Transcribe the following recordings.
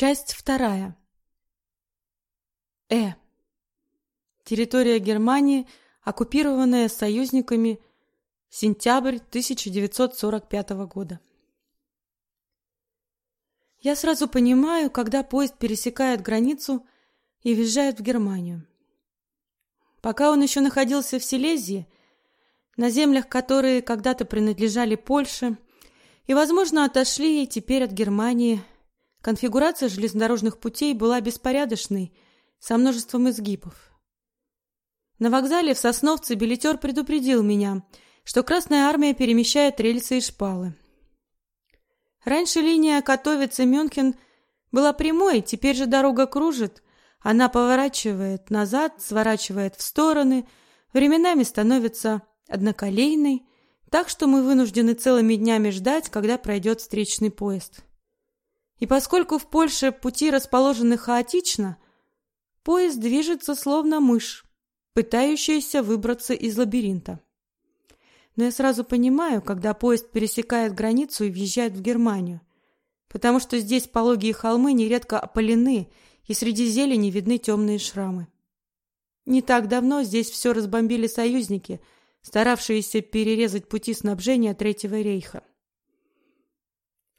Часть вторая. Э. Территория Германии, оккупированная союзниками, сентябрь 1945 года. Я сразу понимаю, когда поезд пересекает границу и въезжает в Германию. Пока он еще находился в Силезии, на землях, которые когда-то принадлежали Польше и, возможно, отошли теперь от Германии, конфигурация железнодорожных путей была беспорядочной, со множеством изгибов. На вокзале в Сосновце билетер предупредил меня, что Красная армия перемещает рельсы и шпалы. Раньше линия Катовица-Мюнхен была прямой, теперь же дорога кружит. Она поворачивает назад, сворачивает в стороны, временами становится одноколейной, так что мы вынуждены целыми днями ждать, когда пройдет встречный поезд. И поскольку в Польше пути расположены хаотично, поезд движется словно мышь, пытающаяся выбраться из лабиринта но я сразу понимаю, когда поезд пересекает границу и въезжает в Германию, потому что здесь пологие холмы нередко опалены, и среди зелени видны темные шрамы. Не так давно здесь все разбомбили союзники, старавшиеся перерезать пути снабжения Третьего рейха.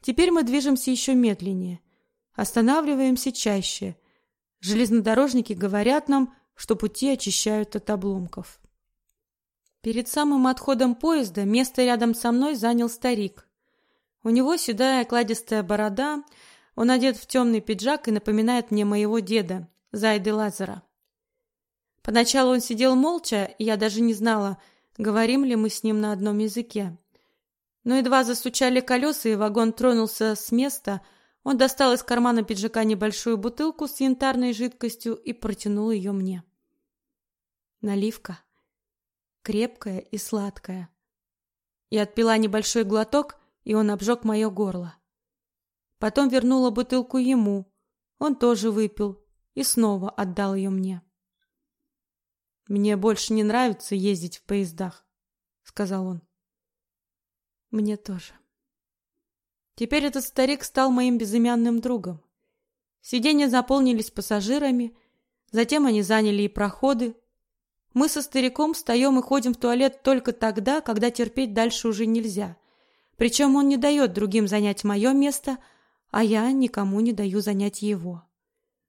Теперь мы движемся еще медленнее, останавливаемся чаще. Железнодорожники говорят нам, что пути очищают от обломков. Перед самым отходом поезда место рядом со мной занял старик. У него седая кладистая борода, он одет в темный пиджак и напоминает мне моего деда, Зайды Лазера. Поначалу он сидел молча, и я даже не знала, говорим ли мы с ним на одном языке. Но едва застучали колеса, и вагон тронулся с места, он достал из кармана пиджака небольшую бутылку с янтарной жидкостью и протянул ее мне. Наливка крепкая и сладкая. Я отпила небольшой глоток, и он обжег мое горло. Потом вернула бутылку ему. Он тоже выпил и снова отдал ее мне. Мне больше не нравится ездить в поездах, сказал он. Мне тоже. Теперь этот старик стал моим безымянным другом. Сиденья заполнились пассажирами, затем они заняли и проходы, мы со стариком встаем и ходим в туалет только тогда, когда терпеть дальше уже нельзя. Причем он не дает другим занять мое место, а я никому не даю занять его.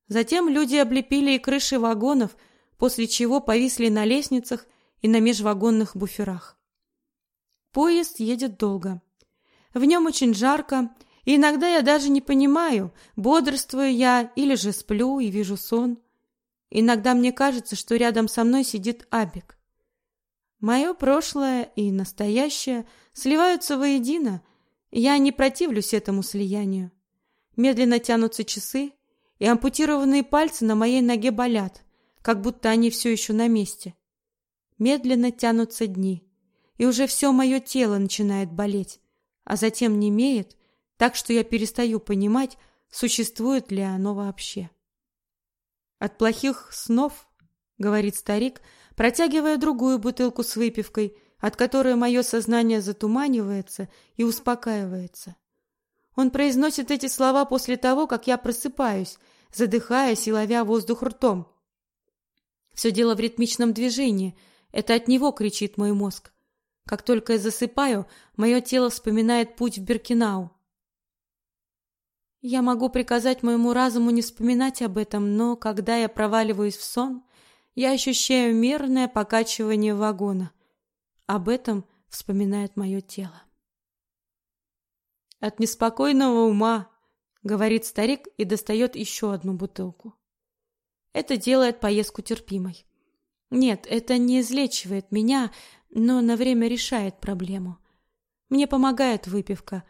Затем люди облепили и крыши вагонов, после чего повисли на лестницах и на межвагонных буферах. Поезд едет долго. В нем очень жарко, и иногда я даже не понимаю, бодрствую я или же сплю и вижу сон. Иногда мне кажется, что рядом со мной сидит Абик. Мое прошлое и настоящее сливаются воедино, я не противлюсь этому слиянию. Медленно тянутся часы, и ампутированные пальцы на моей ноге болят, как будто они все еще на месте. Медленно тянутся дни, и уже все мое тело начинает болеть, а затем немеет, так что я перестаю понимать, существует ли оно вообще. От плохих снов, говорит старик, протягивая другую бутылку с выпивкой, от которой мое сознание затуманивается и успокаивается. Он произносит эти слова после того, как я просыпаюсь, задыхаясь и ловя воздух ртом. Все дело в ритмичном движении. Это от него кричит мой мозг. Как только я засыпаю, мое тело вспоминает путь в Беркинау. Я могу приказать моему разуму не вспоминать об этом, но когда я проваливаюсь в сон, я ощущаю мерное покачивание вагона. Об этом вспоминает мое тело. От неспокойного ума, говорит старик и достает еще одну бутылку. Это делает поездку терпимой. Нет, это не излечивает меня, но на время решает проблему. Мне помогает выпивка,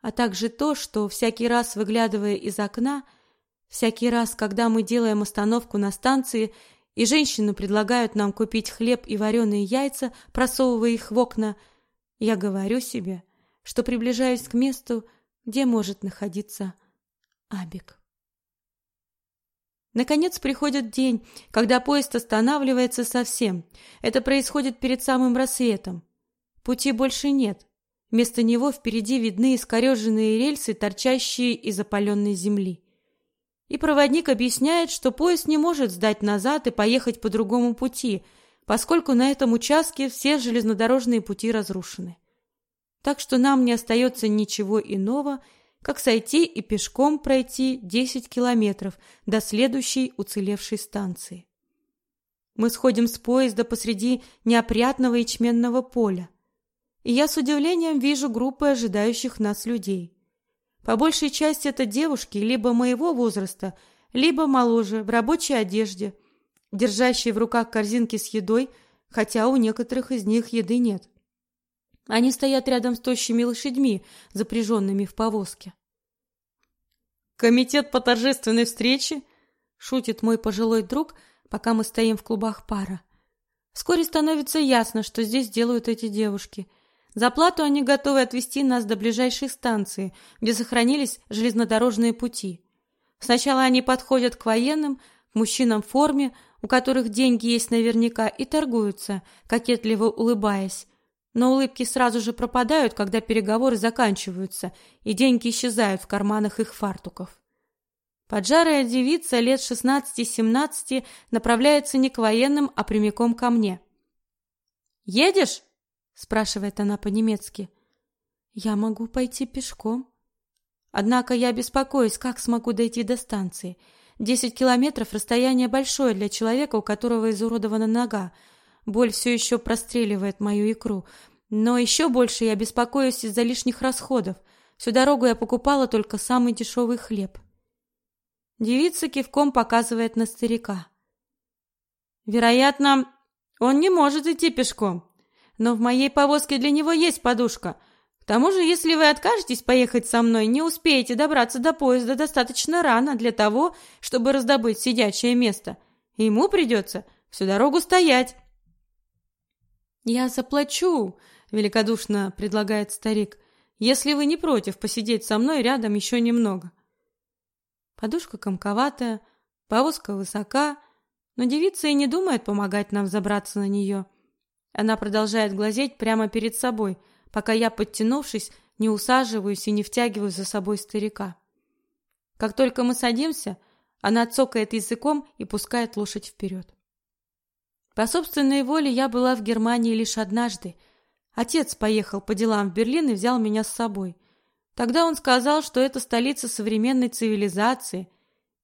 а также то, что всякий раз выглядывая из окна, всякий раз, когда мы делаем остановку на станции, и женщины предлагают нам купить хлеб и вареные яйца, просовывая их в окна, я говорю себе, что приближаюсь к месту, где может находиться Абик. Наконец приходит день, когда поезд останавливается совсем. Это происходит перед самым рассветом. Пути больше нет. Вместо него впереди видны искореженные рельсы, торчащие из опаленной земли. и проводник объясняет, что поезд не может сдать назад и поехать по другому пути, поскольку на этом участке все железнодорожные пути разрушены. Так что нам не остается ничего иного, как сойти и пешком пройти 10 километров до следующей уцелевшей станции. Мы сходим с поезда посреди неопрятного ячменного поля, и я с удивлением вижу группы ожидающих нас людей. По большей части это девушки либо моего возраста, либо моложе, в рабочей одежде, держащие в руках корзинки с едой, хотя у некоторых из них еды нет. Они стоят рядом с тощими лошадьми, запряженными в повозке. «Комитет по торжественной встрече?» — шутит мой пожилой друг, пока мы стоим в клубах пара. Вскоре становится ясно, что здесь делают эти девушки. За плату они готовы отвезти нас до ближайшей станции, где сохранились железнодорожные пути. Сначала они подходят к военным, к мужчинам в форме, у которых деньги есть наверняка, и торгуются, кокетливо улыбаясь, но улыбки сразу же пропадают, когда переговоры заканчиваются, и деньги исчезают в карманах их фартуков. Поджарая девица лет 16-17 направляется не к военным, а прямиком ко мне. «Едешь?» – спрашивает она по-немецки. «Я могу пойти пешком». Однако я беспокоюсь, как смогу дойти до станции. Десять километров – расстояние большое для человека, у которого изуродована нога – Боль все еще простреливает мою икру. Но еще больше я беспокоюсь из-за лишних расходов. Всю дорогу я покупала только самый дешевый хлеб. Девица кивком показывает на старика. Вероятно, он не может идти пешком, но в моей повозке для него есть подушка. К тому же, если вы откажетесь поехать со мной, не успеете добраться до поезда достаточно рано для того, чтобы раздобыть сидячее место. Ему придется всю дорогу стоять. «Я заплачу», — великодушно предлагает старик, «если вы не против посидеть со мной рядом еще немного». Подушка комковатая, повозка высока, но девица и не думает помогать нам забраться на нее. Она продолжает глазеть прямо перед собой, пока я, подтянувшись, не усаживаюсь и не втягиваю за собой старика. Как только мы садимся, она цокает языком и пускает лошадь вперед. По собственной воле я была в Германии лишь однажды. Отец поехал по делам в Берлин и взял меня с собой. Тогда он сказал, что это столица современной цивилизации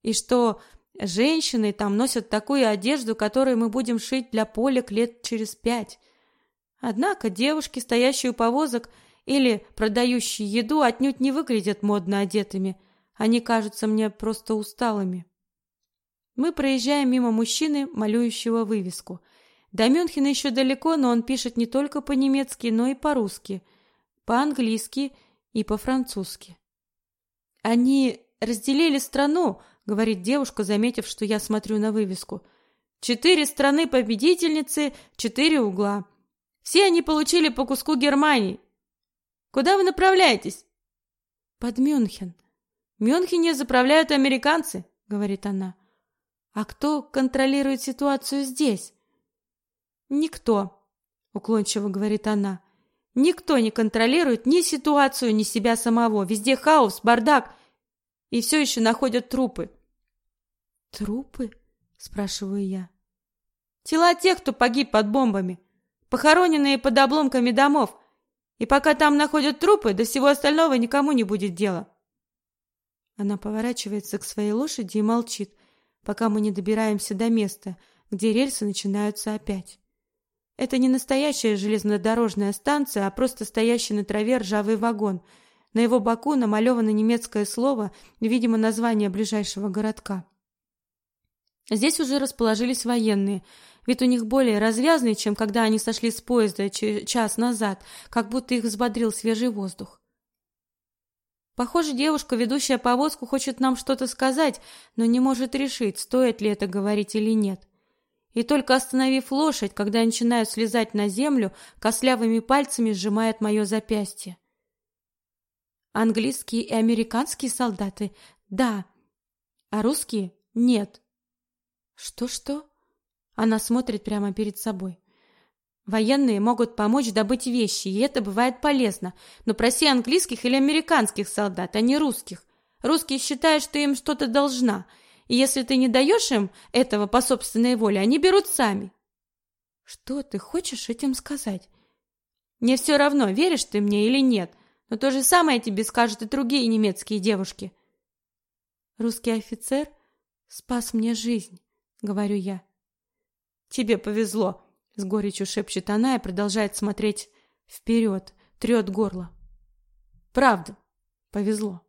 и что женщины там носят такую одежду, которую мы будем шить для полек лет через пять. Однако девушки, стоящие у повозок или продающие еду, отнюдь не выглядят модно одетыми. Они кажутся мне просто усталыми. Мы проезжаем мимо мужчины, малюющего вывеску. До Мюнхена еще далеко, но он пишет не только по-немецки, но и по-русски, по-английски и по-французски. Они разделили страну, говорит девушка, заметив, что я смотрю на вывеску. Четыре страны-победительницы, четыре угла. Все они получили по куску Германии. Куда вы направляетесь? Под Мюнхен. В Мюнхене заправляют американцы, говорит она. А кто контролирует ситуацию здесь? Никто, уклончиво говорит она. Никто не контролирует ни ситуацию, ни себя самого. Везде хаос, бардак, и все еще находят трупы. Трупы? спрашиваю я. Тела тех, кто погиб под бомбами, похороненные под обломками домов. И пока там находят трупы, до всего остального никому не будет дела. Она поворачивается к своей лошади и молчит, пока мы не добираемся до места, где рельсы начинаются опять. Это не настоящая железнодорожная станция, а просто стоящий на траве ржавый вагон. На его боку намалевано немецкое слово, видимо, название ближайшего городка. Здесь уже расположились военные. Вид у них более развязный, чем когда они сошли с поезда час назад, как будто их взбодрил свежий воздух. Похоже, девушка, ведущая повозку, хочет нам что-то сказать, но не может решить, стоит ли это говорить или нет. И только остановив лошадь, когда я начинаю слезать на землю, кослявыми пальцами сжимает мое запястье. Английские и американские солдаты? Да. А русские? Нет. Что-что? Она смотрит прямо перед собой. Военные могут помочь добыть вещи, и это бывает полезно. Но проси английских или американских солдат, а не русских. Русские считают, что им что-то должна. И если ты не даешь им этого по собственной воле, они берут сами. Что ты хочешь этим сказать? Мне все равно, веришь ты мне или нет, но то же самое тебе скажут и другие немецкие девушки. Русский офицер спас мне жизнь, говорю я. Тебе повезло, с горечью шепчет она и продолжает смотреть вперед, трет горло. Правда, повезло.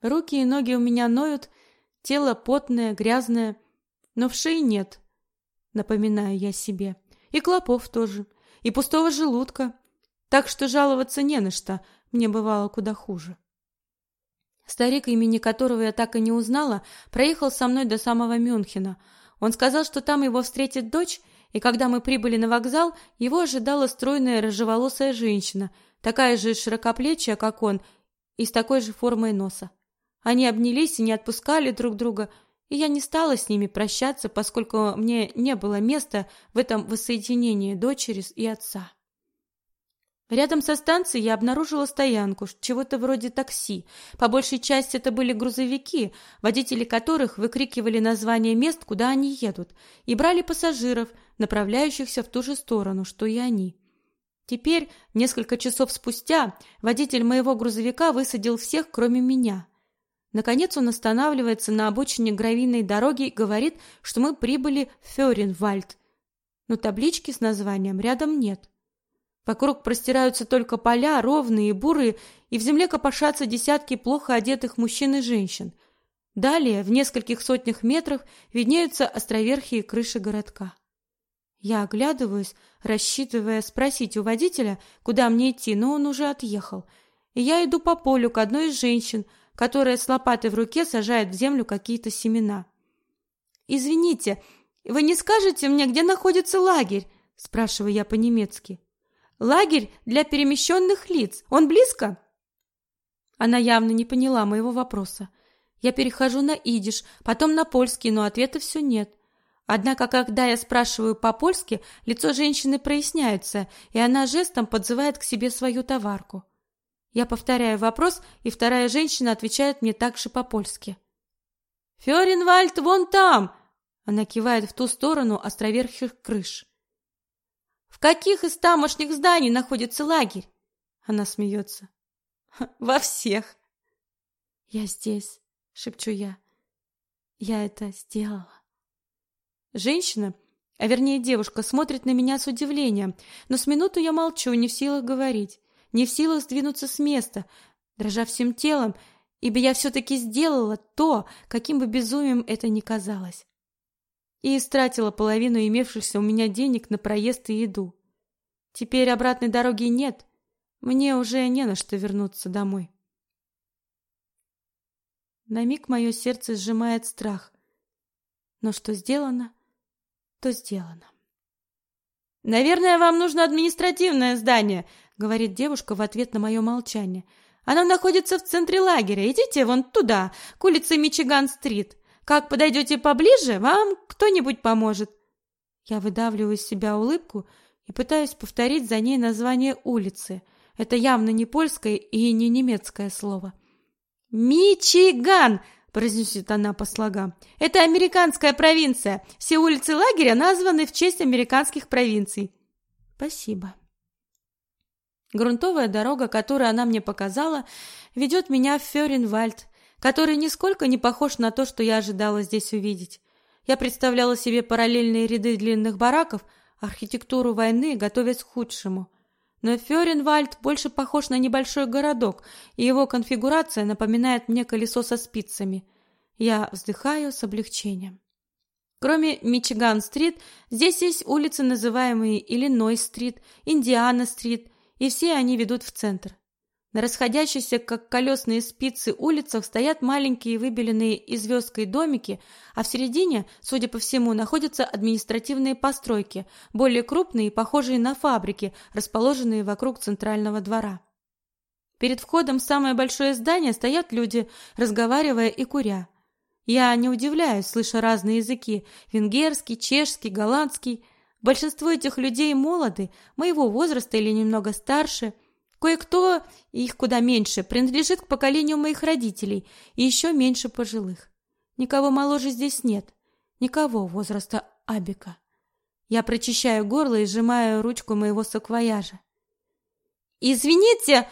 Руки и ноги у меня ноют, тело потное, грязное, но в шее нет, напоминаю я себе. И клопов тоже, и пустого желудка. Так что жаловаться не на что, мне бывало куда хуже. Старик, имени которого я так и не узнала, проехал со мной до самого Мюнхена. Он сказал, что там его встретит дочь, и когда мы прибыли на вокзал, его ожидала стройная рыжеволосая женщина, такая же широкоплечья, как он, и с такой же формой носа. Они обнялись и не отпускали друг друга, и я не стала с ними прощаться, поскольку мне не было места в этом воссоединении дочери и отца. Рядом со станцией я обнаружила стоянку, чего-то вроде такси. По большей части это были грузовики, водители которых выкрикивали названия мест, куда они едут, и брали пассажиров, направляющихся в ту же сторону, что и они. Теперь, несколько часов спустя, водитель моего грузовика высадил всех, кроме меня. Наконец он останавливается на обочине гравийной дороги и говорит, что мы прибыли в Фёренвальд. Но таблички с названием рядом нет. Вокруг простираются только поля, ровные и бурые, и в земле копошатся десятки плохо одетых мужчин и женщин. Далее, в нескольких сотнях метрах, виднеются островерхие крыши городка. Я оглядываюсь, рассчитывая спросить у водителя, куда мне идти, но он уже отъехал. И я иду по полю к одной из женщин, которая с лопатой в руке сажает в землю какие-то семена. «Извините, вы не скажете мне, где находится лагерь?» – спрашиваю я по-немецки. Лагерь для перемещенных лиц. Он близко? Она явно не поняла моего вопроса. Я перехожу на идиш, потом на польский, но ответа все нет. Однако, когда я спрашиваю по-польски, лицо женщины проясняется, и она жестом подзывает к себе свою товарку. Я повторяю вопрос, и вторая женщина отвечает мне также по-польски. «Фёренвальд вон там!» Она кивает в ту сторону островерхих крыш. В каких из тамошних зданий находится лагерь? Она смеется. Во всех. Я здесь, шепчу я. Я это сделала. Женщина, а вернее девушка, смотрит на меня с удивлением, но с минуту я молчу, не в силах говорить, не в силах сдвинуться с места, дрожа всем телом, ибо я все-таки сделала то, каким бы безумием это ни казалось и истратила половину имевшихся у меня денег на проезд и еду. Теперь обратной дороги нет, мне уже не на что вернуться домой. На миг мое сердце сжимает страх, но что сделано, то сделано. «Наверное, вам нужно административное здание», — говорит девушка в ответ на мое молчание. «Оно находится в центре лагеря. Идите вон туда, к улице Мичиган-стрит. Как подойдете поближе, вам кто-нибудь поможет. Я выдавливаю из себя улыбку и пытаюсь повторить за ней название улицы. Это явно не польское и не немецкое слово. Мичиган, произносит она по слогам. Это американская провинция. Все улицы лагеря названы в честь американских провинций. Спасибо. Грунтовая дорога, которую она мне показала, ведет меня в Фёренвальд, который нисколько не похож на то, что я ожидала здесь увидеть. Я представляла себе параллельные ряды длинных бараков, архитектуру войны, готовясь к худшему. Но Фёренвальд больше похож на небольшой городок, и его конфигурация напоминает мне колесо со спицами. Я вздыхаю с облегчением. Кроме Мичиган-стрит, здесь есть улицы, называемые Иллинойс-стрит, Индиана-стрит, и все они ведут в центр. На расходящихся, как колесные спицы, улицах стоят маленькие выбеленные и звездкой домики, а в середине, судя по всему, находятся административные постройки, более крупные и похожие на фабрики, расположенные вокруг центрального двора. Перед входом в самое большое здание стоят люди, разговаривая и куря. Я не удивляюсь, слыша разные языки – венгерский, чешский, голландский. Большинство этих людей молоды, моего возраста или немного старше – Кое-кто, их куда меньше, принадлежит к поколению моих родителей, и еще меньше пожилых. Никого моложе здесь нет, никого возраста Абика. Я прочищаю горло и сжимаю ручку моего саквояжа. «Извините,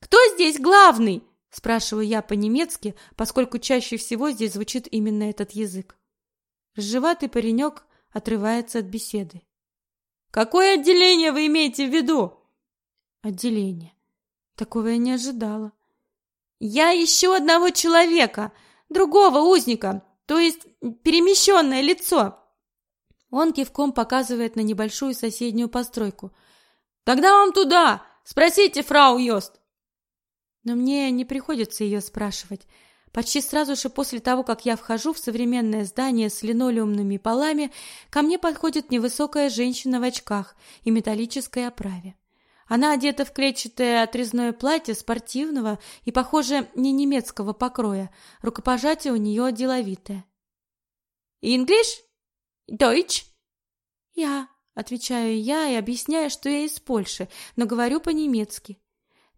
кто здесь главный?» Спрашиваю я по-немецки, поскольку чаще всего здесь звучит именно этот язык. Ржеватый паренек отрывается от беседы. «Какое отделение вы имеете в виду?» «Отделение. Такого я не ожидала». «Я ищу одного человека, другого узника, то есть перемещенное лицо». Он кивком показывает на небольшую соседнюю постройку. «Тогда вам туда! Спросите, фрау Йост!» Но мне не приходится ее спрашивать. Почти сразу же после того, как я вхожу в современное здание с линолеумными полами, ко мне подходит невысокая женщина в очках и металлической оправе. Она одета в клетчатое отрезное платье спортивного и, похоже, не немецкого покроя. Рукопожатие у нее деловитое. «Инглиш? Дойч?» «Я», — отвечаю я и объясняю, что я из Польши, но говорю по-немецки.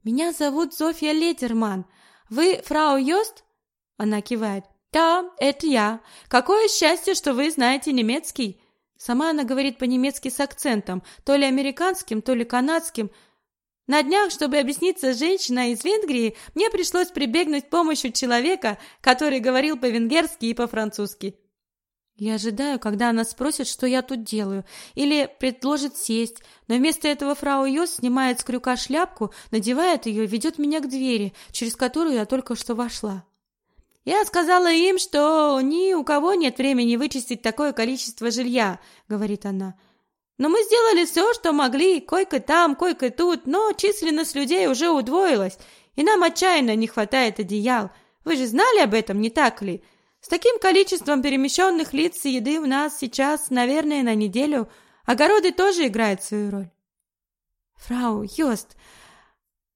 «Меня зовут Зофия Летерман. Вы фрау Йост?» Она кивает. «Да, это я. Какое счастье, что вы знаете немецкий!» Сама она говорит по-немецки с акцентом, то ли американским, то ли канадским. На днях, чтобы объясниться с женщиной из Венгрии, мне пришлось прибегнуть к помощи человека, который говорил по-венгерски и по-французски. Я ожидаю, когда она спросит, что я тут делаю, или предложит сесть, но вместо этого фрау Йос снимает с крюка шляпку, надевает ее и ведет меня к двери, через которую я только что вошла. «Я сказала им, что ни у кого нет времени вычистить такое количество жилья», — говорит она. «Но мы сделали все, что могли, койка там, койка тут, но численность людей уже удвоилась, и нам отчаянно не хватает одеял. Вы же знали об этом, не так ли?» С таким количеством перемещенных лиц и еды у нас сейчас, наверное, на неделю. Огороды тоже играют свою роль. Фрау Йост,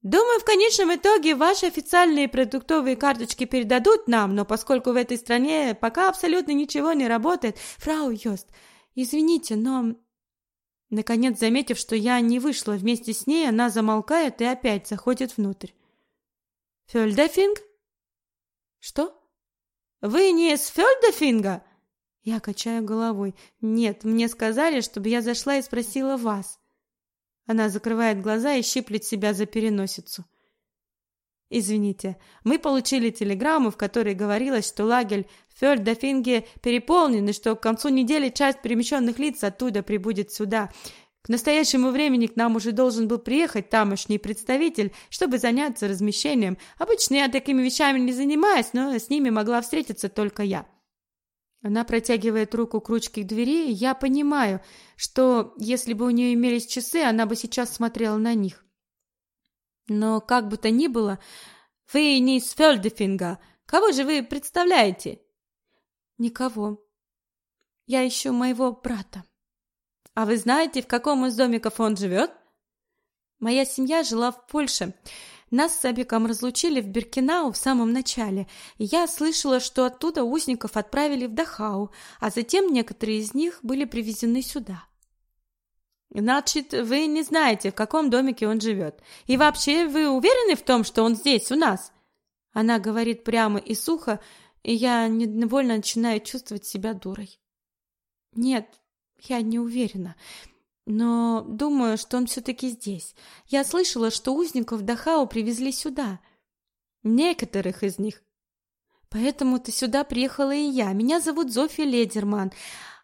думаю, в конечном итоге ваши официальные продуктовые карточки передадут нам, но поскольку в этой стране пока абсолютно ничего не работает, фрау Йост, извините, но... Наконец, заметив, что я не вышла вместе с ней, она замолкает и опять заходит внутрь. Фельдефинг? Что? Вы не из Фельдефинга? Я качаю головой. Нет, мне сказали, чтобы я зашла и спросила вас. Она закрывает глаза и щиплет себя за переносицу. Извините, мы получили телеграмму, в которой говорилось, что лагерь в Фельдефинге переполнен и что к концу недели часть перемещенных лиц оттуда прибудет сюда. К настоящему времени к нам уже должен был приехать тамошний представитель, чтобы заняться размещением. Обычно я такими вещами не занимаюсь, но с ними могла встретиться только я. Она протягивает руку к ручке двери, и я понимаю, что если бы у нее имелись часы, она бы сейчас смотрела на них. Но как бы то ни было, вы не из Фельдефинга. Кого же вы представляете? Никого. Я ищу моего брата. А вы знаете, в каком из домиков он живет? Моя семья жила в Польше. Нас с Абиком разлучили в Биркинау в самом начале. И я слышала, что оттуда узников отправили в Дахау, а затем некоторые из них были привезены сюда. Значит, вы не знаете, в каком домике он живет. И вообще, вы уверены в том, что он здесь, у нас? Она говорит прямо и сухо, и я невольно начинаю чувствовать себя дурой. Нет, я не уверена, но думаю, что он все-таки здесь. Я слышала, что узников Дахау привезли сюда. Некоторых из них. Поэтому-то сюда приехала и я. Меня зовут Зофия Ледерман,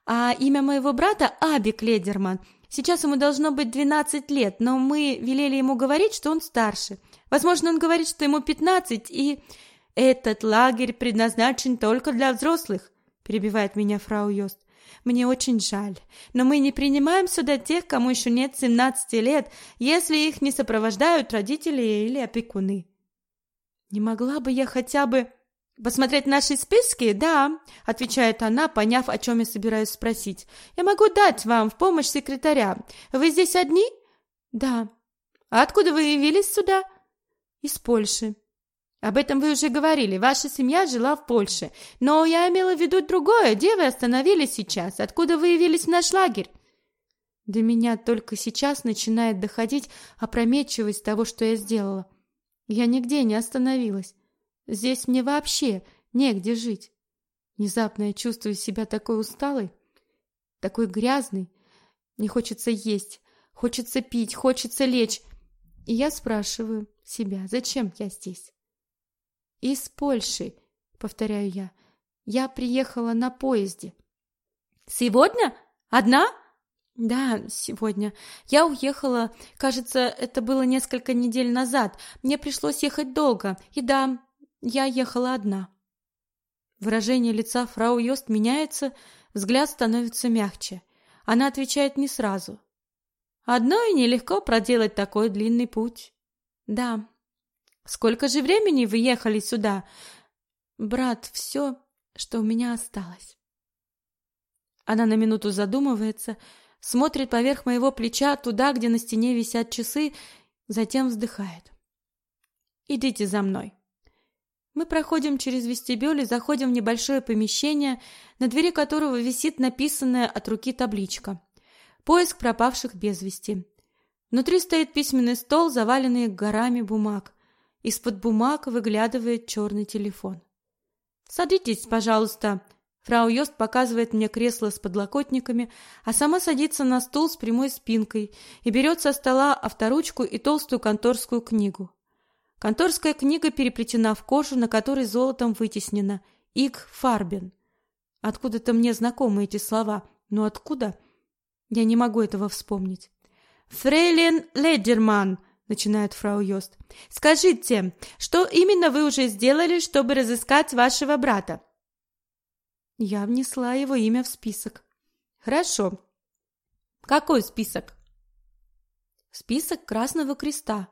а имя моего брата Абик Ледерман. Сейчас ему должно быть 12 лет, но мы велели ему говорить, что он старше. Возможно, он говорит, что ему 15, и... «Этот лагерь предназначен только для взрослых», — перебивает меня фрау Йост. Мне очень жаль, но мы не принимаем сюда тех, кому еще нет 17 лет, если их не сопровождают родители или опекуны. Не могла бы я хотя бы посмотреть наши списки? Да, отвечает она, поняв, о чем я собираюсь спросить. Я могу дать вам в помощь секретаря. Вы здесь одни? Да. А откуда вы явились сюда? Из Польши. Об этом вы уже говорили. Ваша семья жила в Польше. Но я имела в виду другое. Где вы остановились сейчас? Откуда вы явились в наш лагерь? До меня только сейчас начинает доходить опрометчивость того, что я сделала. Я нигде не остановилась. Здесь мне вообще негде жить. Внезапно я чувствую себя такой усталой, такой грязной. Не хочется есть, хочется пить, хочется лечь. И я спрашиваю себя, зачем я здесь? Из Польши, повторяю я. Я приехала на поезде. Сегодня? Одна? Да, сегодня. Я уехала, кажется, это было несколько недель назад. Мне пришлось ехать долго. И да, я ехала одна. Выражение лица фрау Йост меняется, взгляд становится мягче. Она отвечает не сразу. Одной нелегко проделать такой длинный путь. Да. Сколько же времени вы ехали сюда? Брат, все, что у меня осталось. Она на минуту задумывается, смотрит поверх моего плеча туда, где на стене висят часы, затем вздыхает. «Идите за мной». Мы проходим через вестибюль и заходим в небольшое помещение, на двери которого висит написанная от руки табличка «Поиск пропавших без вести». Внутри стоит письменный стол, заваленный горами бумаг. Из-под бумаг выглядывает черный телефон. «Садитесь, пожалуйста», Фрау Йост показывает мне кресло с подлокотниками, а сама садится на стул с прямой спинкой и берет со стола авторучку и толстую конторскую книгу. Конторская книга переплетена в кожу, на которой золотом вытеснено «Иг Фарбен». Откуда-то мне знакомы эти слова, но откуда? Я не могу этого вспомнить. «Фрейлин Ледерман», — начинает фрау Йост, — «скажите, что именно вы уже сделали, чтобы разыскать вашего брата?» Я внесла его имя в список. Хорошо. Какой список? Список Красного Креста.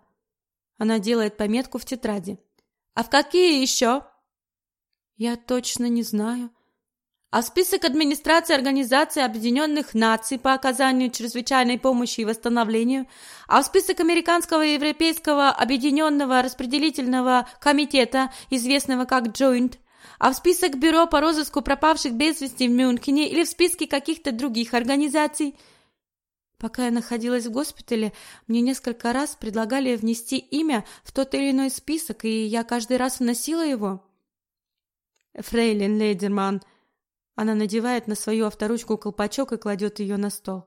Она делает пометку в тетради. А в какие еще? Я точно не знаю. А в список администрации Организации Объединенных Наций по оказанию чрезвычайной помощи и восстановлению, а в список Американского и Европейского Объединенного Распределительного Комитета, известного как Joint, а в список бюро по розыску пропавших без вести в Мюнхене или в списке каких-то других организаций. Пока я находилась в госпитале, мне несколько раз предлагали внести имя в тот или иной список, и я каждый раз вносила его. Фрейлин Лейдерман. Она надевает на свою авторучку колпачок и кладет ее на стол.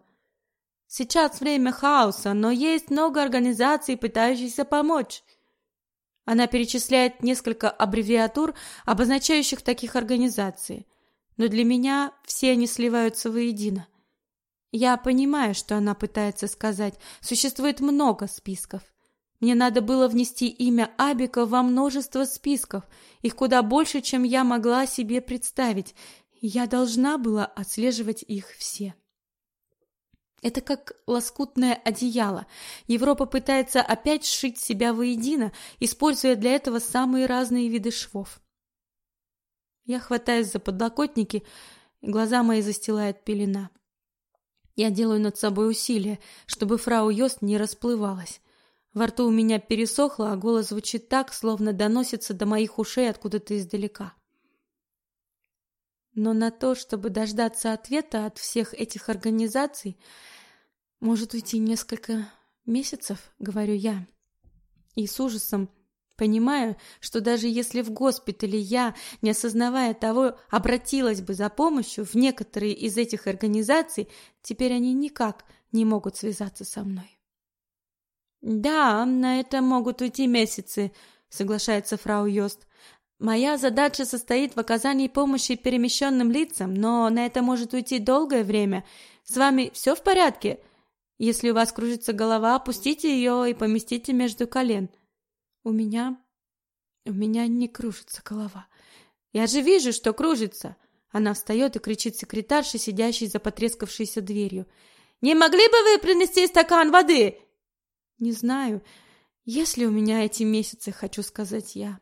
Сейчас время хаоса, но есть много организаций, пытающихся помочь. Она перечисляет несколько аббревиатур, обозначающих таких организаций, но для меня все они сливаются воедино. Я понимаю, что она пытается сказать. Существует много списков. Мне надо было внести имя Абика во множество списков, их куда больше, чем я могла себе представить. Я должна была отслеживать их все. Это как лоскутное одеяло. Европа пытается опять сшить себя воедино, используя для этого самые разные виды швов. Я хватаюсь за подлокотники, глаза мои застилает пелена. Я делаю над собой усилие, чтобы фрау Йост не расплывалась. Во рту у меня пересохло, а голос звучит так, словно доносится до моих ушей откуда-то издалека. Но на то, чтобы дождаться ответа от всех этих организаций, может уйти несколько месяцев, говорю я. И с ужасом понимаю, что даже если в госпитале я, не осознавая того, обратилась бы за помощью в некоторые из этих организаций, теперь они никак не могут связаться со мной. Да, на это могут уйти месяцы, соглашается фрау Йост. Моя задача состоит в оказании помощи перемещенным лицам, но на это может уйти долгое время. С вами все в порядке? Если у вас кружится голова, опустите ее и поместите между колен. У меня... у меня не кружится голова. Я же вижу, что кружится. Она встает и кричит секретарше, сидящей за потрескавшейся дверью. «Не могли бы вы принести стакан воды?» «Не знаю, есть ли у меня эти месяцы, хочу сказать я.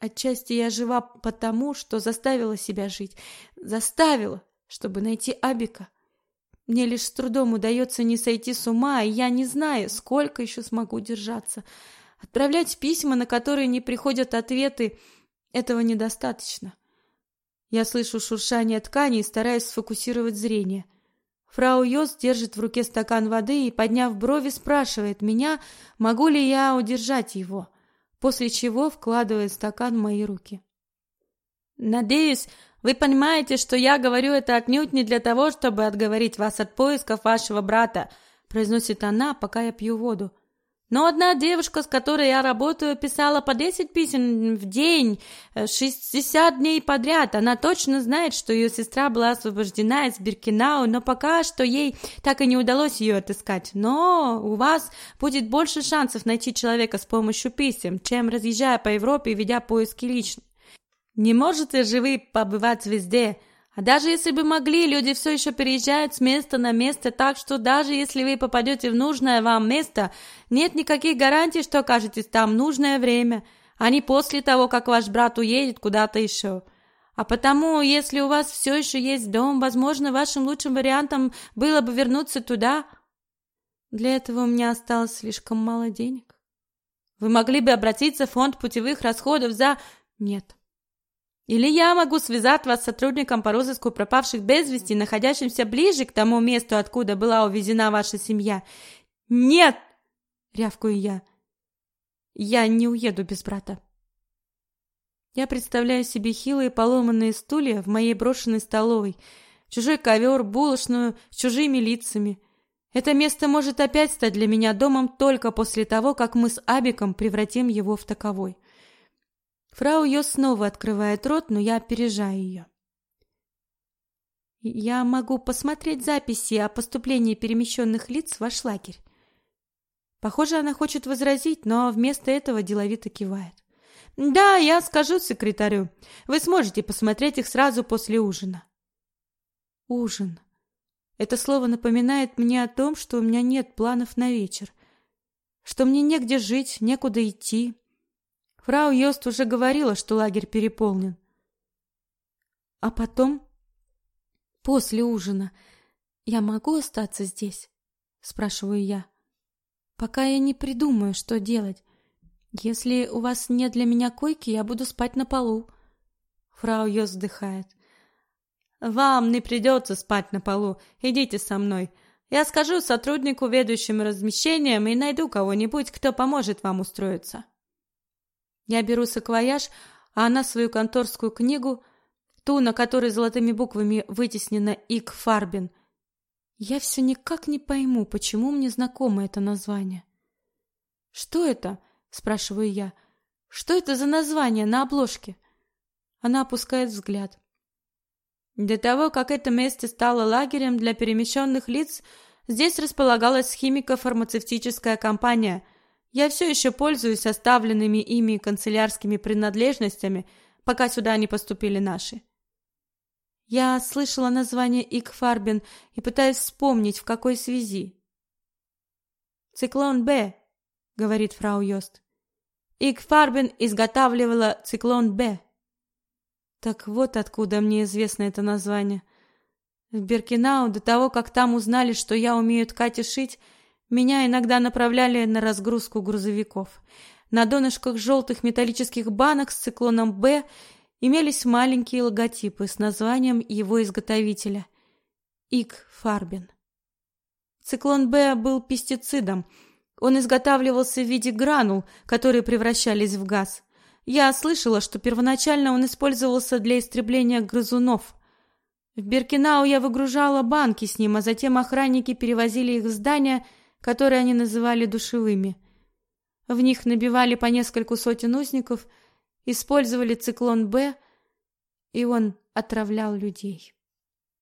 Отчасти я жива потому, что заставила себя жить. Заставила, чтобы найти Абика. Мне лишь с трудом удается не сойти с ума, и я не знаю, сколько еще смогу держаться. Отправлять письма, на которые не приходят ответы, этого недостаточно. Я слышу шуршание ткани и стараюсь сфокусировать зрение. Фрау Йос держит в руке стакан воды и, подняв брови, спрашивает меня, могу ли я удержать его, после чего вкладывает стакан в мои руки. «Надеюсь, вы понимаете, что я говорю это отнюдь не для того, чтобы отговорить вас от поисков вашего брата», произносит она, пока я пью воду. Но одна девушка, с которой я работаю, писала по 10 писем в день, 60 э, дней подряд. Она точно знает, что ее сестра была освобождена из Биркинау, но пока что ей так и не удалось ее отыскать. Но у вас будет больше шансов найти человека с помощью писем, чем разъезжая по Европе и ведя поиски лично. Не можете же вы побывать везде, даже если бы могли, люди все еще переезжают с места на место, так что даже если вы попадете в нужное вам место, нет никаких гарантий, что окажетесь там в нужное время, а не после того, как ваш брат уедет куда-то еще. А потому, если у вас все еще есть дом, возможно, вашим лучшим вариантом было бы вернуться туда. Для этого у меня осталось слишком мало денег. Вы могли бы обратиться в фонд путевых расходов за... Нет. Или я могу связать вас с сотрудником по розыску пропавших без вести, находящимся ближе к тому месту, откуда была увезена ваша семья. Нет! рявкаю я. Я не уеду без брата. Я представляю себе хилые поломанные стулья в моей брошенной столовой, чужой ковер, булочную с чужими лицами. Это место может опять стать для меня домом только после того, как мы с Абиком превратим его в таковой. Фрау Йо снова открывает рот, но я опережаю ее. Я могу посмотреть записи о поступлении перемещенных лиц в ваш лагерь. Похоже, она хочет возразить, но вместо этого деловито кивает. Да, я скажу секретарю. Вы сможете посмотреть их сразу после ужина. Ужин. Это слово напоминает мне о том, что у меня нет планов на вечер, что мне негде жить, некуда идти. Фрау Йост уже говорила, что лагерь переполнен. А потом, после ужина, я могу остаться здесь? Спрашиваю я. Пока я не придумаю, что делать. Если у вас нет для меня койки, я буду спать на полу. Фрау Йост вздыхает. Вам не придется спать на полу. Идите со мной. Я скажу сотруднику, ведущему размещением, и найду кого-нибудь, кто поможет вам устроиться. Я беру саквояж, а она свою конторскую книгу, ту, на которой золотыми буквами вытеснено «Ик Фарбин». Я все никак не пойму, почему мне знакомо это название. «Что это?» — спрашиваю я. «Что это за название на обложке?» Она опускает взгляд. До того, как это место стало лагерем для перемещенных лиц, здесь располагалась химико-фармацевтическая компания — я все еще пользуюсь оставленными ими канцелярскими принадлежностями, пока сюда не поступили наши. Я слышала название Икфарбен и пытаюсь вспомнить, в какой связи. «Циклон Б», — говорит фрау Йост. Икфарбен изготавливала циклон Б. Так вот откуда мне известно это название. В Беркинау, до того, как там узнали, что я умею ткать и шить, меня иногда направляли на разгрузку грузовиков. На донышках желтых металлических банок с циклоном «Б» имелись маленькие логотипы с названием его изготовителя – Ик Фарбин. Циклон «Б» был пестицидом. Он изготавливался в виде гранул, которые превращались в газ. Я слышала, что первоначально он использовался для истребления грызунов. В Беркинау я выгружала банки с ним, а затем охранники перевозили их в здание – которые они называли душевыми. В них набивали по нескольку сотен узников, использовали циклон «Б», и он отравлял людей.